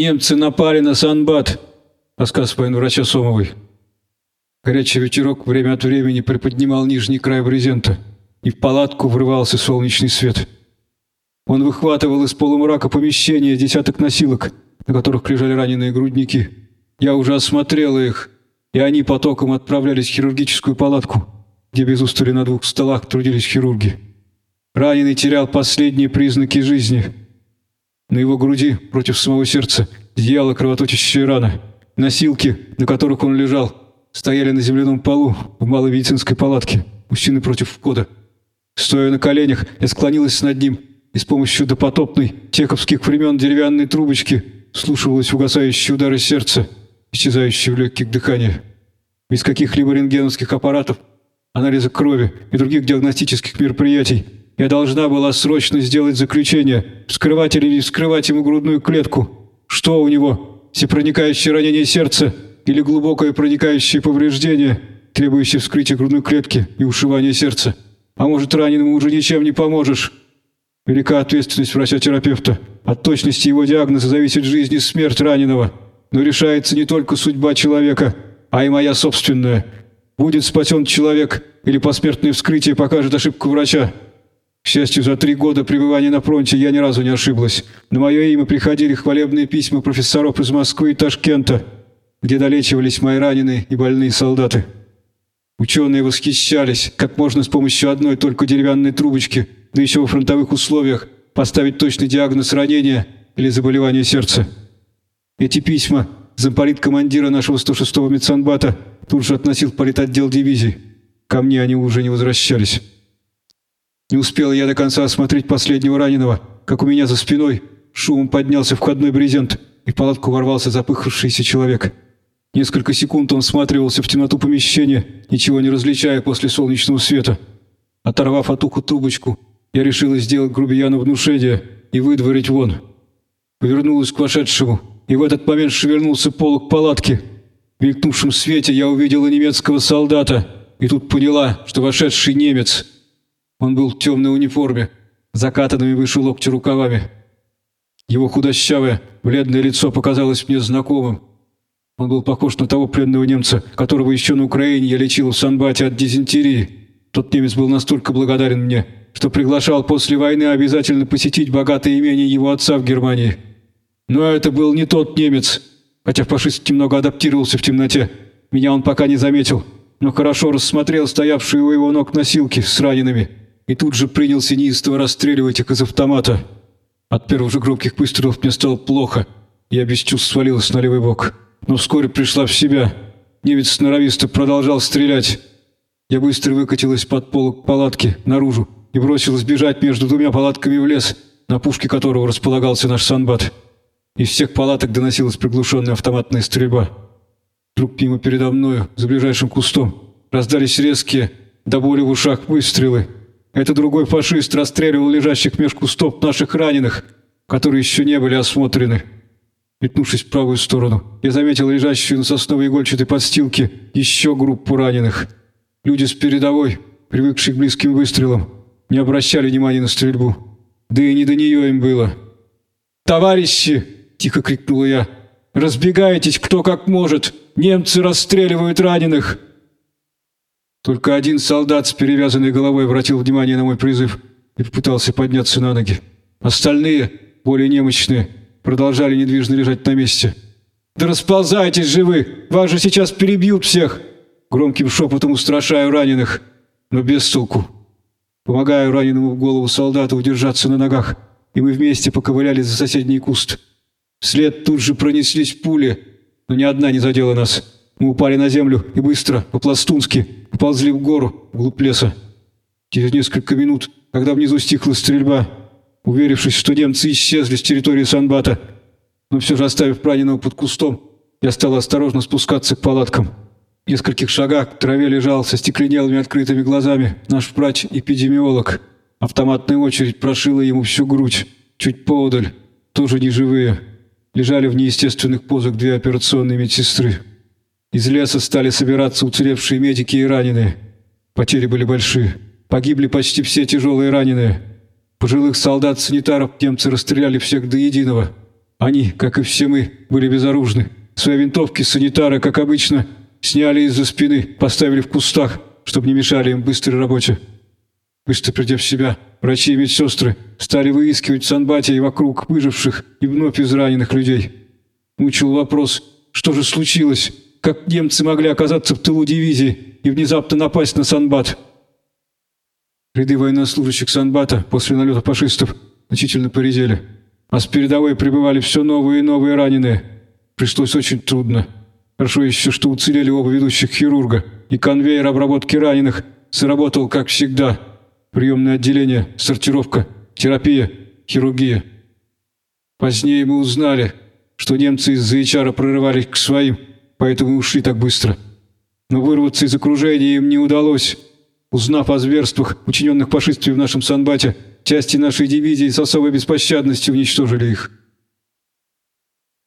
Немцы напали на Санбат, рассказ военврача Сомовой. Горячий ветерок время от времени приподнимал нижний край брезента, и в палатку врывался солнечный свет. Он выхватывал из полумрака помещения десяток носилок, на которых лежали раненые грудники. Я уже осмотрел их, и они потоком отправлялись в хирургическую палатку, где без устали на двух столах трудились хирурги. Раненый терял последние признаки жизни. На его груди, против самого сердца, зияла кровоточащая рана. Носилки, на которых он лежал, стояли на земляном полу в малой медицинской палатке, у стены против входа. Стоя на коленях, я склонилась над ним и с помощью допотопной тековских времен деревянной трубочки слушалась угасающие удары сердца, исчезающие в легких дыхания. Без каких-либо рентгеновских аппаратов, анализа крови и других диагностических мероприятий я должна была срочно сделать заключение, вскрывать или не вскрывать ему грудную клетку. Что у него? Всепроникающее ранение сердца или глубокое проникающее повреждение, требующее вскрытия грудной клетки и ушивания сердца? А может, раненому уже ничем не поможешь? Велика ответственность врача-терапевта. От точности его диагноза зависит жизнь и смерть раненого. Но решается не только судьба человека, а и моя собственная. Будет спасен человек или посмертное вскрытие покажет ошибку врача. К счастью, за три года пребывания на фронте я ни разу не ошиблась. На мое имя приходили хвалебные письма профессоров из Москвы и Ташкента, где долечивались мои раненые и больные солдаты. Ученые восхищались, как можно с помощью одной только деревянной трубочки, да еще во фронтовых условиях, поставить точный диагноз ранения или заболевания сердца. Эти письма замполит командира нашего 106-го медсанбата тут же относил в политотдел дивизии. Ко мне они уже не возвращались. Не успел я до конца осмотреть последнего раненого, как у меня за спиной шумом поднялся входной брезент, и в палатку ворвался запыхавшийся человек. Несколько секунд он всматривался в темноту помещения, ничего не различая после солнечного света. Оторвав от уха трубочку, я решила сделать грубияну внушение и выдворить вон. Повернулась к вошедшему, и в этот момент шевельнулся полок палатки. В мелькнувшем свете я увидела немецкого солдата, и тут поняла, что вошедший немец – он был в темной униформе, закатанными выше локтя рукавами. Его худощавое, бледное лицо показалось мне знакомым. Он был похож на того пленного немца, которого еще на Украине я лечил в Санбате от дизентерии. Тот немец был настолько благодарен мне, что приглашал после войны обязательно посетить богатое имение его отца в Германии. Но это был не тот немец, хотя фашист немного адаптировался в темноте. Меня он пока не заметил, но хорошо рассмотрел стоявшие у его ног носилки с ранеными и тут же принялся неистово расстреливать их из автомата. От первых же громких выстрелов мне стало плохо. Я без чувств свалилась на левый бок. Но вскоре пришла в себя. Немец сноровисто продолжал стрелять. Я быстро выкатилась под полок палатки наружу и бросилась бежать между двумя палатками в лес, на пушке которого располагался наш санбат. Из всех палаток доносилась приглушенная автоматная стрельба. Вдруг мимо передо мною, за ближайшим кустом, раздались резкие, до боли в ушах выстрелы. Это другой фашист расстреливал лежащих меж кустов наших раненых, которые еще не были осмотрены. Метнувшись в правую сторону, я заметил лежащую на сосновой игольчатой подстилке еще группу раненых. Люди с передовой, привыкшие к близким выстрелам, не обращали внимания на стрельбу. Да и не до нее им было. «Товарищи!» – тихо крикнула я. «Разбегайтесь, кто как может! Немцы расстреливают раненых!» Только один солдат с перевязанной головой обратил внимание на мой призыв и попытался подняться на ноги. Остальные, более немощные, продолжали недвижно лежать на месте. «Да расползайтесь же! Вас же сейчас перебьют всех!» Громким шепотом устрашаю раненых, но без толку. Помогаю раненому в голову солдату удержаться на ногах, и мы вместе поковыляли за соседний куст. Вслед тут же пронеслись пули, но ни одна не задела нас. Мы упали на землю и быстро, по-пластунски, поползли в гору, вглубь леса. Через несколько минут, когда внизу стихла стрельба, уверившись, что немцы исчезли с территории Санбата, но все же оставив раненого под кустом, я стал осторожно спускаться к палаткам. В нескольких шагах к траве лежал со стекленелыми открытыми глазами наш врач-эпидемиолог. Автоматная очередь прошила ему всю грудь, чуть поодаль, тоже неживые. Лежали в неестественных позах две операционные медсестры. Из леса стали собираться уцелевшие медики и раненые. Потери были большие. Погибли почти все тяжелые раненые. Пожилых солдат-санитаров немцы расстреляли всех до единого. Они, как и все мы, были безоружны. Свои винтовки санитары, как обычно, сняли из-за спины, поставили в кустах, чтобы не мешали им быстрой работе. Быстро придя в себя, врачи и медсестры стали выискивать в Санбате вокруг выживших и вновь израненных людей. Мучил вопрос, что же случилось, как немцы могли оказаться в тылу дивизии и внезапно напасть на Санбат. Ряды военнослужащих Санбата после налета фашистов значительно поредели, а с передовой прибывали все новые и новые раненые. Пришлось очень трудно. Хорошо еще, что уцелели оба ведущих хирурга, и конвейер обработки раненых сработал, как всегда. Приемное отделение, сортировка, терапия, хирургия. Позднее мы узнали, что немцы из-за прорывались к своим, поэтому ушли так быстро. Но вырваться из окружения им не удалось. Узнав о зверствах, учиненных фашистами в нашем Санбате, части нашей дивизии с особой беспощадностью уничтожили их.